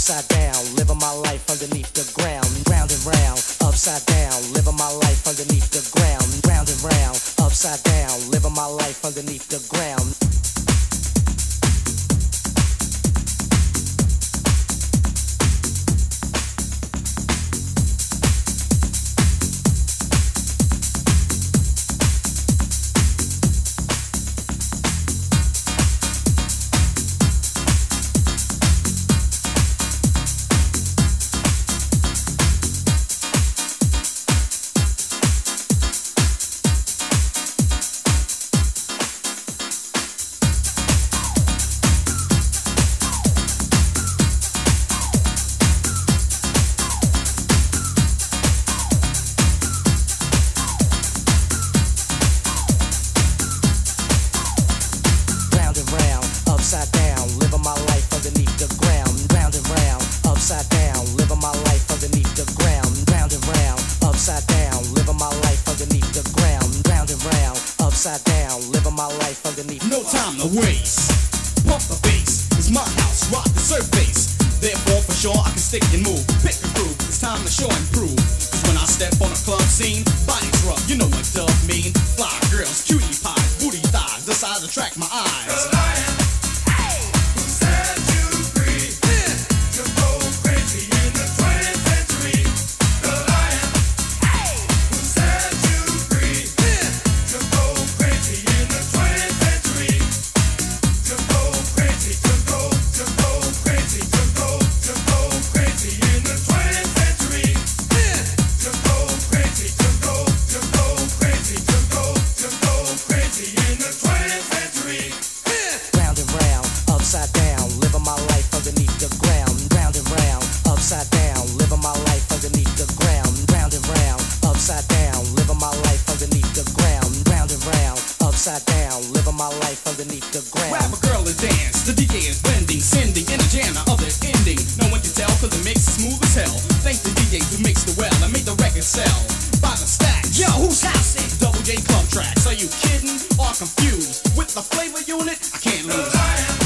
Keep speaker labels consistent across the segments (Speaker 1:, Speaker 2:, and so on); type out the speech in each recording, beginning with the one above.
Speaker 1: upside down, living my life underneath the ground, round and round, upside down, living my life underneath the ground, round and round, upside down, living my life underneath the ground. Upside down, living my life underneath the ground, round and round, upside down, living my life underneath.
Speaker 2: No time to waste. Pump the bass. It's my house. Rock the surface. Therefore, for sure, I can stick and move. Pick a groove. It's time to show and prove. 'Cause when I step on a club scene, bodies rough. You know what dub mean.
Speaker 1: Down, living my life underneath the ground.
Speaker 2: Grab a girl and dance. The DJ is blending, sending in a jam, the other ending. No one can tell cause the mix is smooth as hell. Thank the DJs who mixed it well and made the record sell. By the stack. Yo, who's house it? Double J Club Tracks. Are you kidding or confused? With the flavor unit, I can't lose.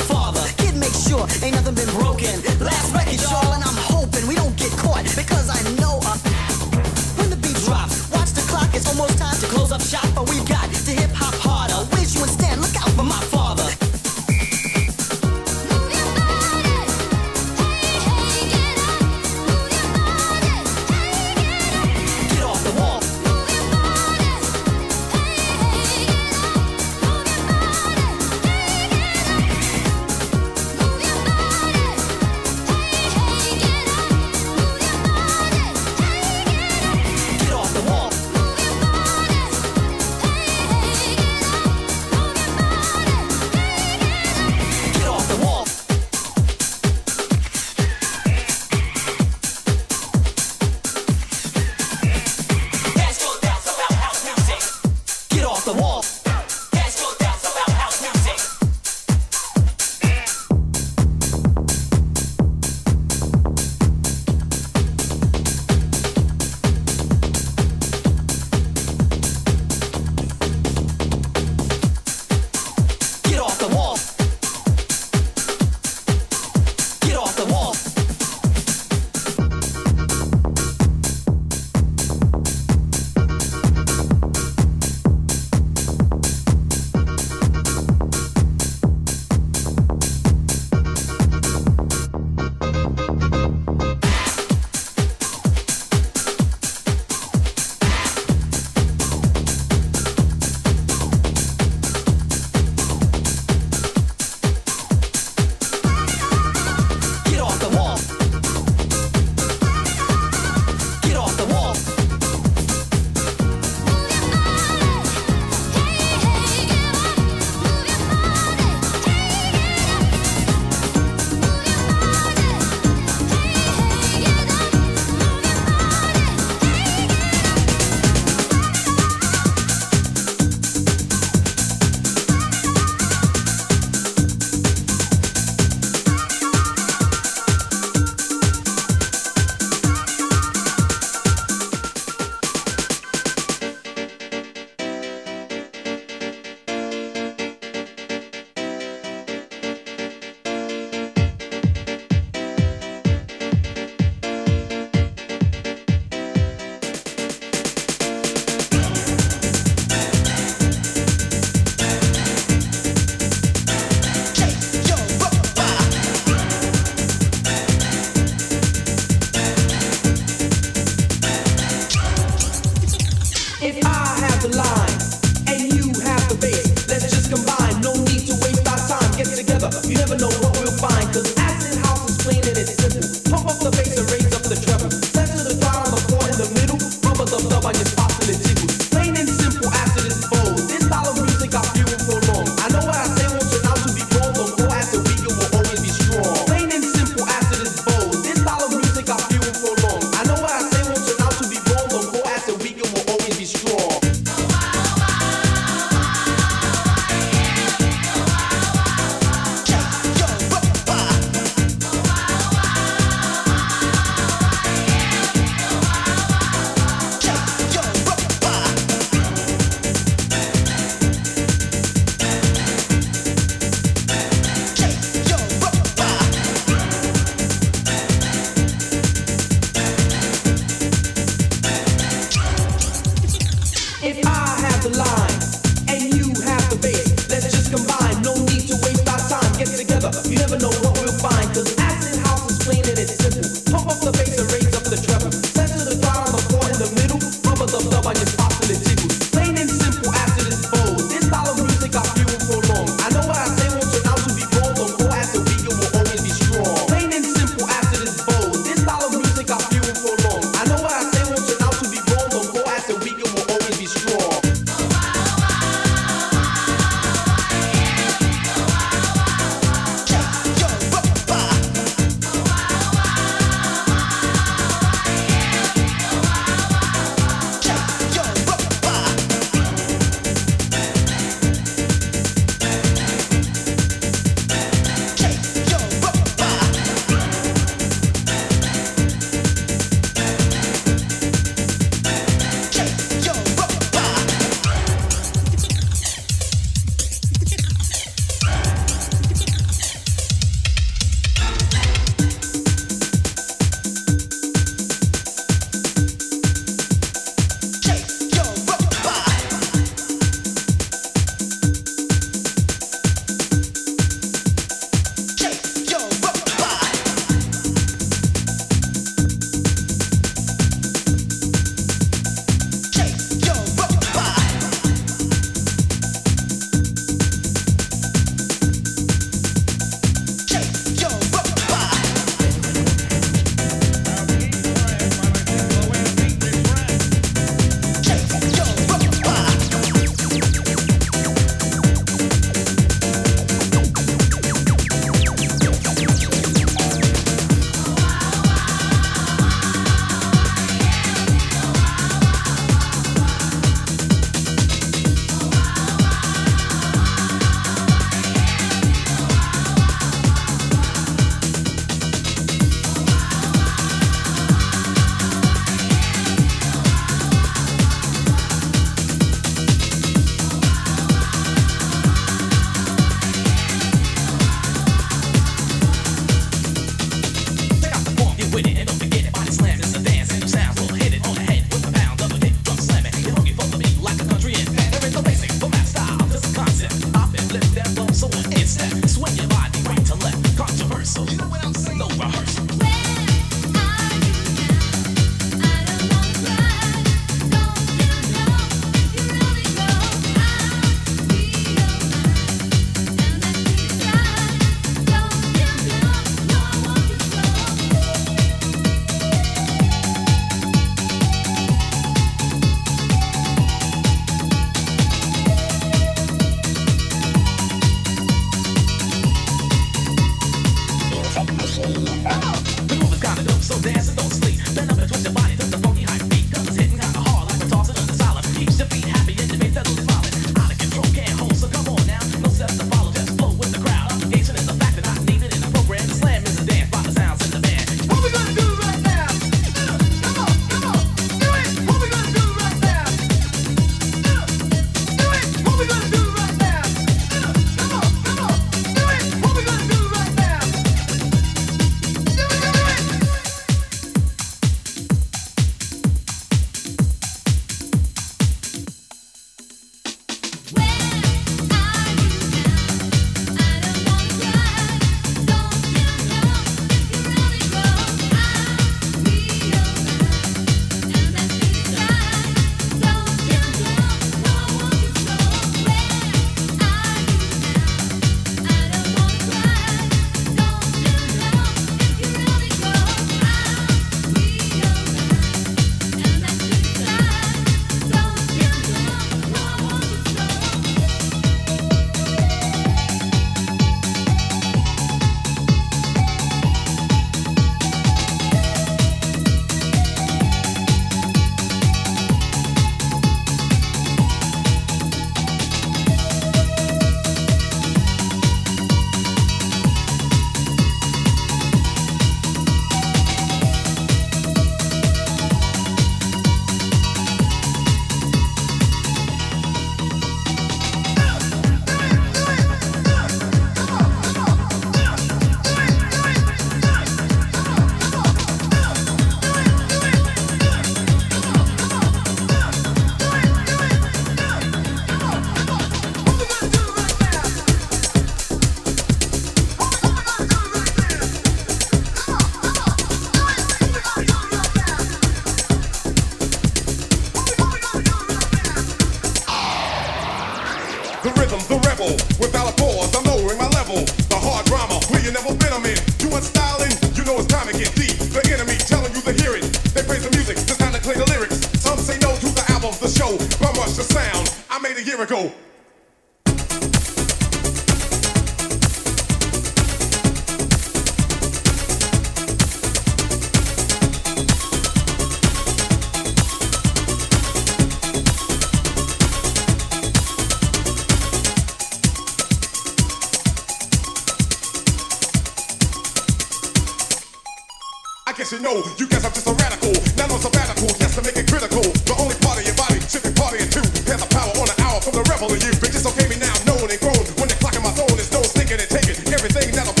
Speaker 3: everything that'll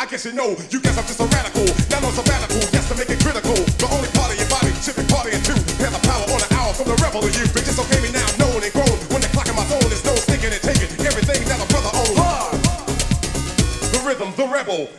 Speaker 3: I guess you know, you guess I'm just a
Speaker 4: radical. Now no
Speaker 5: sabbatical, yes, to make it critical. The only
Speaker 4: part of your body
Speaker 3: should be in two. you. Have the
Speaker 6: power on the hour from the rebel of you. Bitches okay me now, Knowing and grown. When the
Speaker 3: clock in my zone is no stinking and taking everything that a brother owns. The rhythm, the rebel.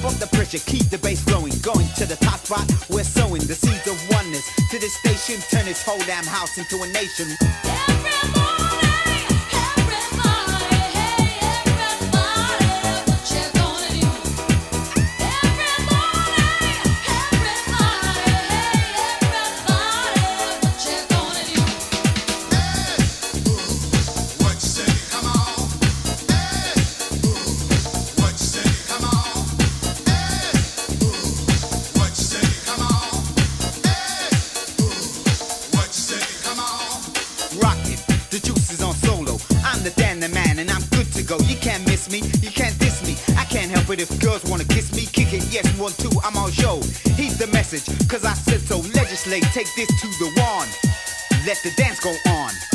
Speaker 3: Pump up the pressure, keep the bass flowing. Going to the top spot, we're sowing the seeds of oneness. To this station, turn this whole damn house into a nation. Everyone. I'm on show. Heed the message, cause I said so. Legislate, take this to the one. Let the dance
Speaker 7: go on.